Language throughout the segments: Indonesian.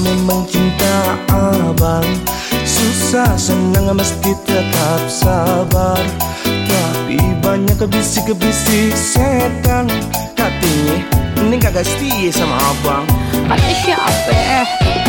memang cinta abang. Susah senang mesti tetap sabar. Tapi banyak kebisi-kebisi setan. Katanya ini gak setia sama abang. Kata siapa?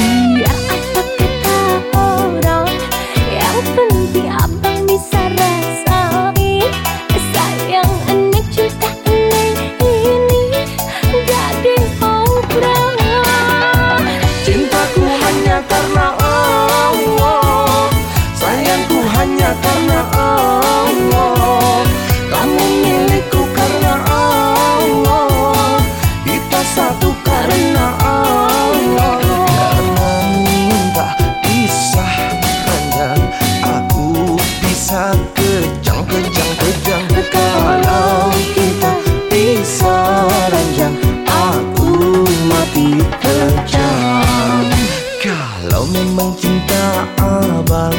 Kita satu karena Allah. Jangan minta pisah Hanya aku bisa kejang, kejang, kejang Kalau kita pisah ranjang Aku mati kejam Kalau memang cinta abang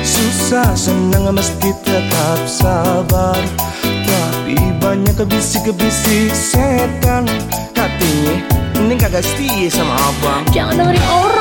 Susah senang mesti tetap sabar. Tapi banyak kebisi-kebisi setan setia sama abang. Jangan dengerin orang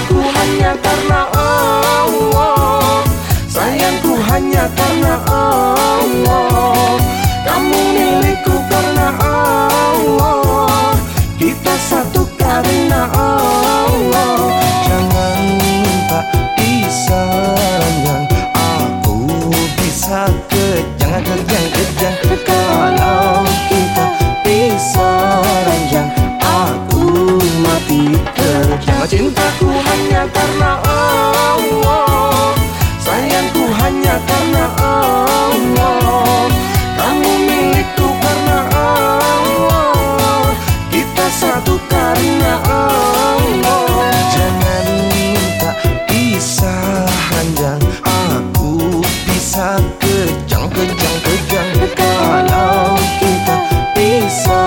Cintaku hanya karena Allah. Sayangku hanya karena Allah. Kamu milikku karena Allah. Kita satu karena Allah. Jangan minta pisah bisa kejang kejang kejang. Kalau kita bisa